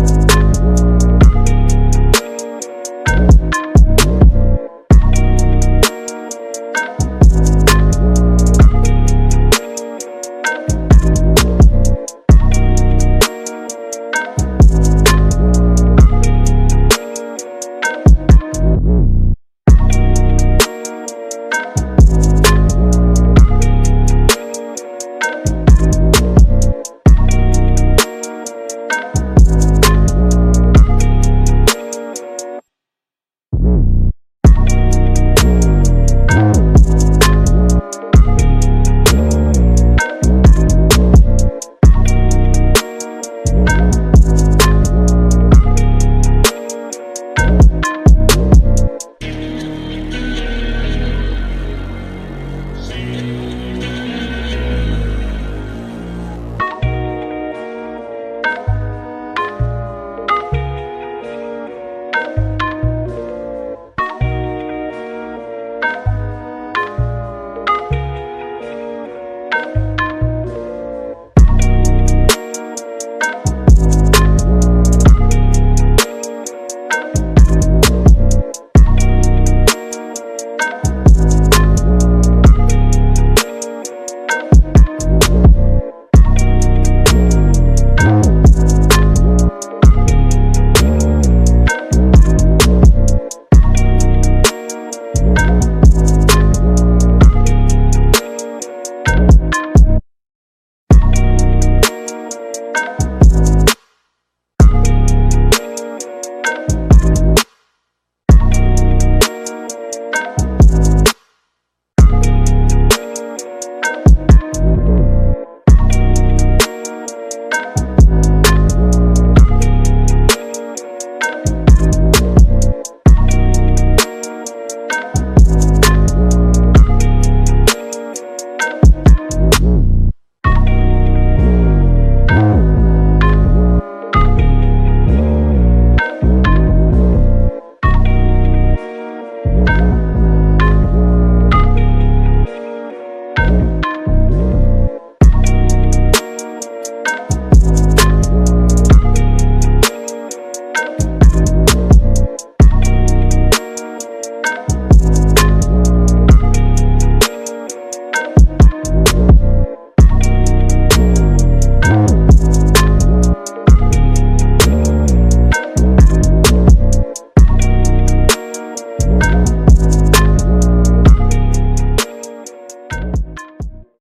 Bye.